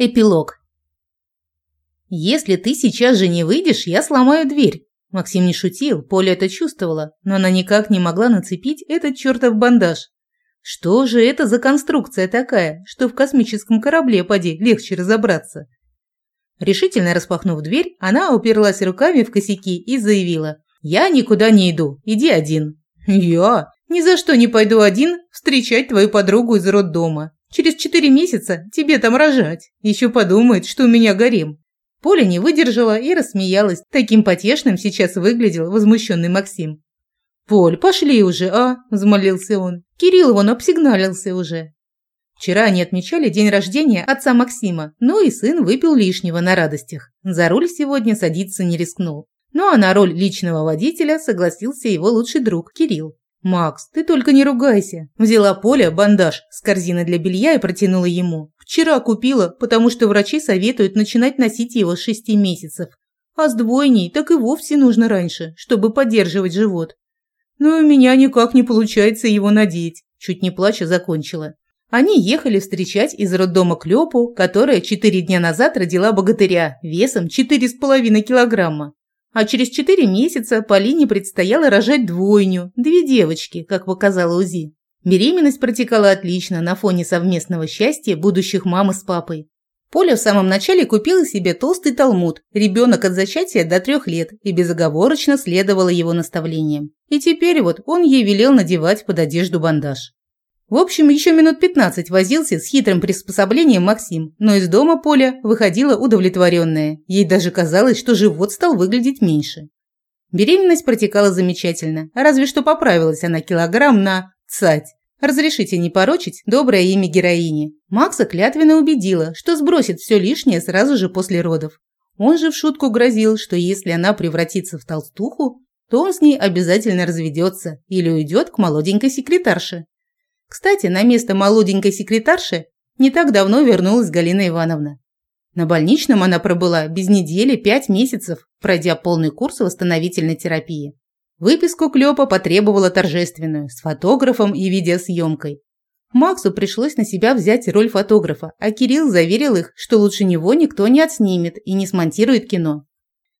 Эпилог. «Если ты сейчас же не выйдешь, я сломаю дверь». Максим не шутил, Поля это чувствовала, но она никак не могла нацепить этот чертов бандаж. Что же это за конструкция такая, что в космическом корабле, поди, легче разобраться? Решительно распахнув дверь, она уперлась руками в косяки и заявила. «Я никуда не иду, иди один». «Я? Ни за что не пойду один встречать твою подругу из роддома. Через четыре месяца тебе там рожать. Еще подумает, что у меня гарем». Поля не выдержала и рассмеялась. Таким потешным сейчас выглядел возмущенный Максим. «Поль, пошли уже, а?» – взмолился он. «Кирилл вон обсигналился уже». Вчера они отмечали день рождения отца Максима, но и сын выпил лишнего на радостях. За руль сегодня садиться не рискнул. Ну а на роль личного водителя согласился его лучший друг Кирилл. «Макс, ты только не ругайся». Взяла Поля бандаж с корзины для белья и протянула ему. «Вчера купила, потому что врачи советуют начинать носить его с шести месяцев. А с двойней так и вовсе нужно раньше, чтобы поддерживать живот. Но у меня никак не получается его надеть». Чуть не плача закончила. Они ехали встречать из роддома Клёпу, которая четыре дня назад родила богатыря весом четыре с половиной килограмма. А через четыре месяца Полине предстояло рожать двойню, две девочки, как показала УЗИ. Беременность протекала отлично на фоне совместного счастья будущих мамы с папой. Поля в самом начале купила себе толстый талмуд, ребенок от зачатия до трех лет, и безоговорочно следовала его наставлениям. И теперь вот он ей велел надевать под одежду бандаж. В общем, еще минут 15 возился с хитрым приспособлением Максим, но из дома Поля выходила удовлетворенная. Ей даже казалось, что живот стал выглядеть меньше. Беременность протекала замечательно, разве что поправилась она килограмм на цать. Разрешите не порочить доброе имя героини. Макса клятвенно убедила, что сбросит все лишнее сразу же после родов. Он же в шутку грозил, что если она превратится в толстуху, то он с ней обязательно разведется или уйдет к молоденькой секретарше. Кстати, на место молоденькой секретарши не так давно вернулась Галина Ивановна. На больничном она пробыла без недели пять месяцев, пройдя полный курс восстановительной терапии. Выписку Клёпа потребовала торжественную, с фотографом и видеосъемкой. Максу пришлось на себя взять роль фотографа, а Кирилл заверил их, что лучше него никто не отснимет и не смонтирует кино.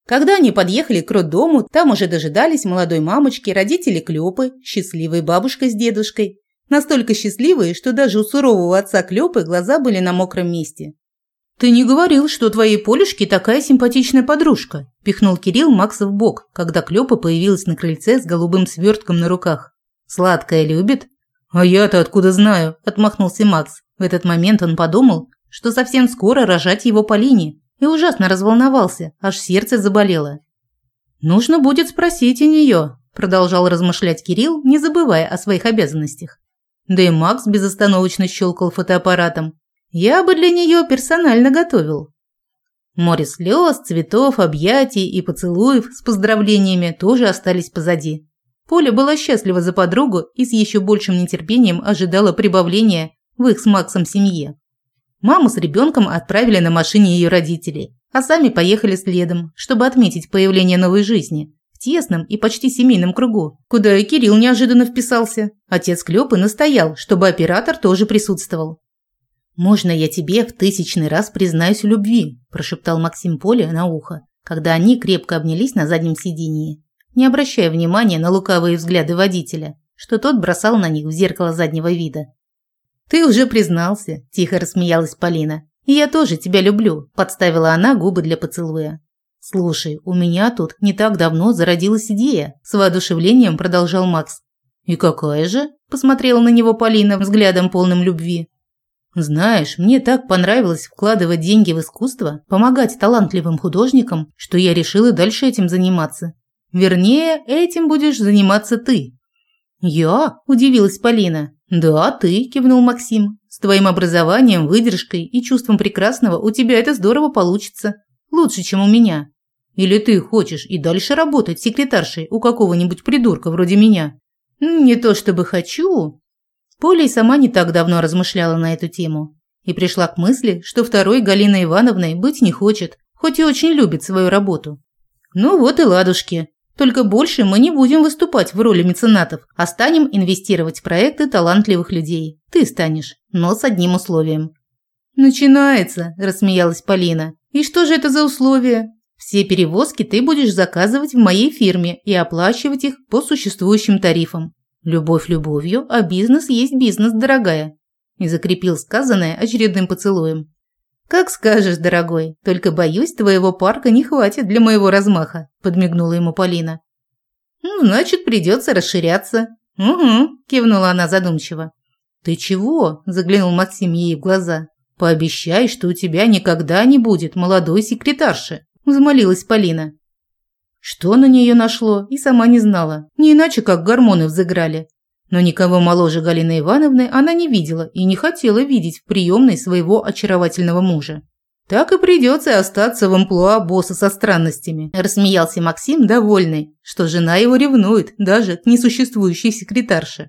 Когда они подъехали к роддому, там уже дожидались молодой мамочки, родители Клёпы, счастливой бабушка с дедушкой Настолько счастливые, что даже у сурового отца Клёпы глаза были на мокром месте. «Ты не говорил, что у твоей Полюшки такая симпатичная подружка», – пихнул Кирилл Макса в бок, когда Клёпа появилась на крыльце с голубым свертком на руках. «Сладкое любит?» «А я-то откуда знаю?» – отмахнулся Макс. В этот момент он подумал, что совсем скоро рожать его Полине, и ужасно разволновался, аж сердце заболело. «Нужно будет спросить у нее», – продолжал размышлять Кирилл, не забывая о своих обязанностях. Да и Макс безостановочно щелкал фотоаппаратом. Я бы для нее персонально готовил. Море слез, цветов, объятий и поцелуев с поздравлениями тоже остались позади. Поля была счастлива за подругу и с еще большим нетерпением ожидала прибавления в их с Максом семье. Маму с ребенком отправили на машине ее родителей, а сами поехали следом, чтобы отметить появление новой жизни в тесном и почти семейном кругу, куда и Кирилл неожиданно вписался. Отец Клёпы настоял, чтобы оператор тоже присутствовал. «Можно я тебе в тысячный раз признаюсь в любви?» – прошептал Максим Поле на ухо, когда они крепко обнялись на заднем сиденье, не обращая внимания на лукавые взгляды водителя, что тот бросал на них в зеркало заднего вида. «Ты уже признался», – тихо рассмеялась Полина. «И я тоже тебя люблю», – подставила она губы для поцелуя. «Слушай, у меня тут не так давно зародилась идея», – с воодушевлением продолжал Макс. «И какая же?» – посмотрела на него Полина взглядом полным любви. «Знаешь, мне так понравилось вкладывать деньги в искусство, помогать талантливым художникам, что я решила дальше этим заниматься. Вернее, этим будешь заниматься ты». «Я?» – удивилась Полина. «Да, ты», – кивнул Максим. «С твоим образованием, выдержкой и чувством прекрасного у тебя это здорово получится. Лучше, чем у меня. Или ты хочешь и дальше работать секретаршей у какого-нибудь придурка вроде меня? Не то чтобы хочу. Поля сама не так давно размышляла на эту тему и пришла к мысли, что второй Галиной Ивановной быть не хочет, хоть и очень любит свою работу. Ну вот и ладушки. Только больше мы не будем выступать в роли меценатов, а станем инвестировать в проекты талантливых людей. Ты станешь, но с одним условием. Начинается, рассмеялась Полина. И что же это за условия? Все перевозки ты будешь заказывать в моей фирме и оплачивать их по существующим тарифам. Любовь любовью, а бизнес есть бизнес, дорогая. И закрепил сказанное очередным поцелуем. Как скажешь, дорогой, только боюсь, твоего парка не хватит для моего размаха, подмигнула ему Полина. Ну, значит, придется расширяться. Угу, кивнула она задумчиво. Ты чего? заглянул Максим ей в глаза. Пообещай, что у тебя никогда не будет молодой секретарши взмолилась Полина. Что на нее нашло, и сама не знала. Не иначе, как гормоны взыграли. Но никого моложе Галины Ивановны она не видела и не хотела видеть в приемной своего очаровательного мужа. Так и придется остаться в амплуа босса со странностями, рассмеялся Максим, довольный, что жена его ревнует даже к несуществующей секретарше.